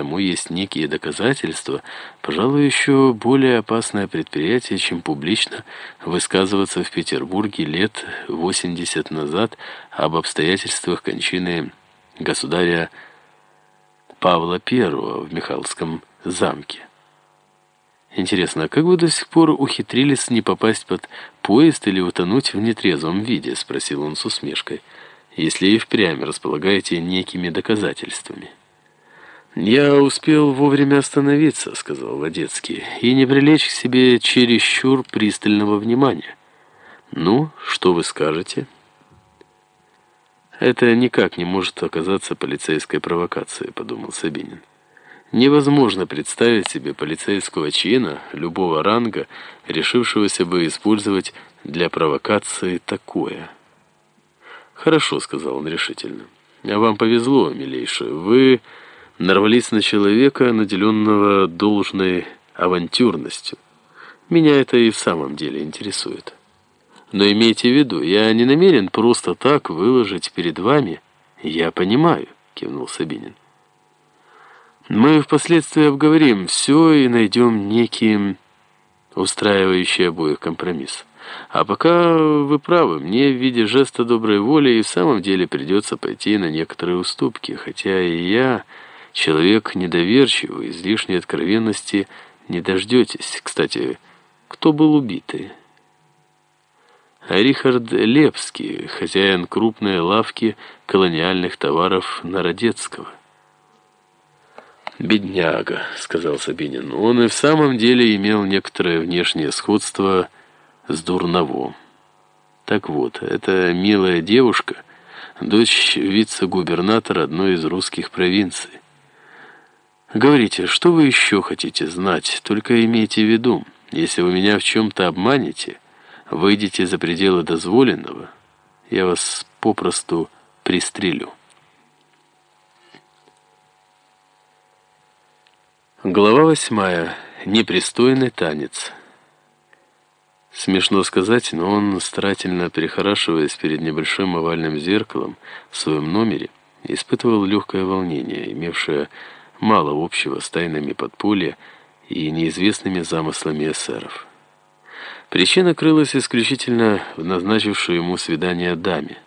тому есть некие доказательства, пожалуй, еще более опасное предприятие, чем публично высказываться в Петербурге лет 80 назад об обстоятельствах кончины государя Павла I в Михайловском замке. Интересно, а как вы до сих пор ухитрились не попасть под поезд или утонуть в нетрезвом виде, спросил он с усмешкой, если и впрямь располагаете некими доказательствами. «Я успел вовремя остановиться», — сказал Водецкий, «и не привлечь к себе чересчур пристального внимания. Ну, что вы скажете?» «Это никак не может оказаться полицейской провокацией», — подумал Сабинин. Невозможно представить себе полицейского чина любого ранга, решившегося бы использовать для провокации такое. «Хорошо», — сказал он решительно. «А вам повезло, милейший. Вы нарвались на человека, наделенного должной авантюрностью. Меня это и в самом деле интересует. Но имейте в виду, я не намерен просто так выложить перед вами. Я понимаю», — кивнул Сабинин. Мы впоследствии обговорим все и найдем некий устраивающий обоих компромисс. А пока вы правы, мне в виде жеста доброй воли и в самом деле придется пойти на некоторые уступки, хотя и я, человек недоверчивый, излишней откровенности не дождетесь. Кстати, кто был убитый? Рихард Лепский, хозяин крупной лавки колониальных товаров Народецкого. «Бедняга», — сказал Сабинин. Он и в самом деле имел некоторое внешнее сходство с Дурновым. Так вот, эта милая девушка, дочь вице-губернатора одной из русских провинций. Говорите, что вы еще хотите знать, только имейте в виду, если вы меня в чем-то обманете, выйдете за пределы дозволенного, я вас попросту пристрелю». Глава восьмая. Непристойный танец. Смешно сказать, но он, старательно перехорашиваясь перед небольшим овальным зеркалом в своем номере, испытывал легкое волнение, имевшее мало общего с тайнами подполья и неизвестными замыслами эсеров. Причина крылась исключительно в назначившей ему свидание даме.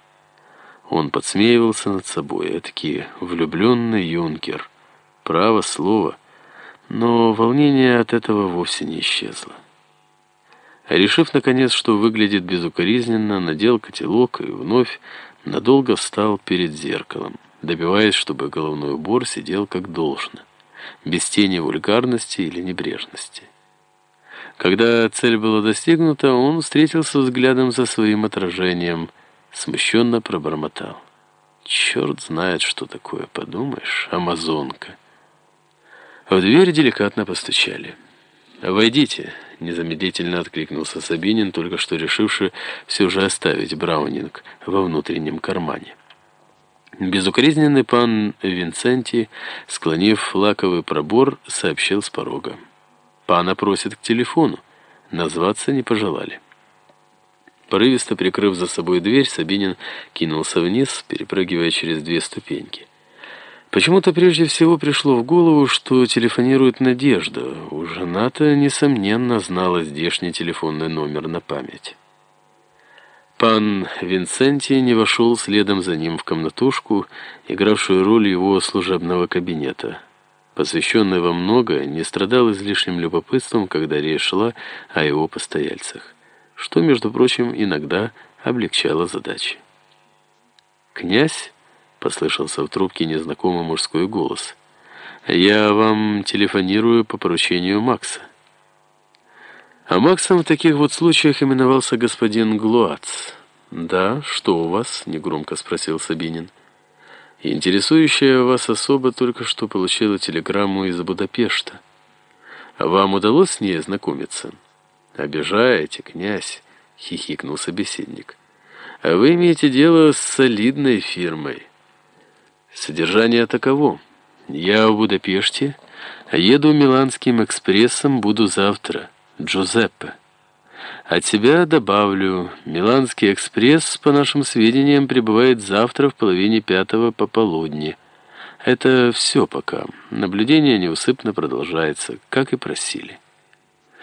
Он подсмеивался над собой, этакий влюбленный юнкер. Право слово — но волнение от этого вовсе не исчезло. Решив, наконец, что выглядит безукоризненно, надел котелок и вновь надолго встал перед зеркалом, добиваясь, чтобы головной убор сидел как должно, без тени вульгарности или небрежности. Когда цель была достигнута, он встретился взглядом за своим отражением, смущенно пробормотал. «Черт знает, что такое, подумаешь, амазонка». В дверь деликатно постучали. «Войдите», — незамедлительно откликнулся Сабинин, только что решивший все же оставить Браунинг во внутреннем кармане. Безукоризненный пан Винценти, склонив лаковый пробор, сообщил с порога. «Пана просит к телефону. Назваться не пожелали». Порывисто прикрыв за собой дверь, Сабинин кинулся вниз, перепрыгивая через две ступеньки. Почему-то прежде всего пришло в голову, что телефонирует Надежда. У жена-то, несомненно, знала здешний телефонный номер на память. Пан Винценти не вошел следом за ним в комнатушку, игравшую роль его служебного кабинета. Посвященный во многое, не страдал излишним любопытством, когда речь шла о его постояльцах, что, между прочим, иногда облегчало задачи. Князь послышался в трубке незнакомый мужской голос. «Я вам телефонирую по поручению Макса». А Максом в таких вот случаях именовался господин Глуац. «Да, что у вас?» — негромко спросил Сабинин. «Интересующая вас особа только что получила телеграмму из Будапешта. Вам удалось с ней ознакомиться?» «Обижаете, князь», — хихикнул собеседник. «А вы имеете дело с солидной фирмой». Содержание таково. Я в Будапеште, еду Миланским экспрессом, буду завтра. Джузеппе. От себя добавлю, Миланский экспресс, по нашим сведениям, прибывает завтра в половине пятого пополудни. Это все пока. Наблюдение неусыпно продолжается, как и просили.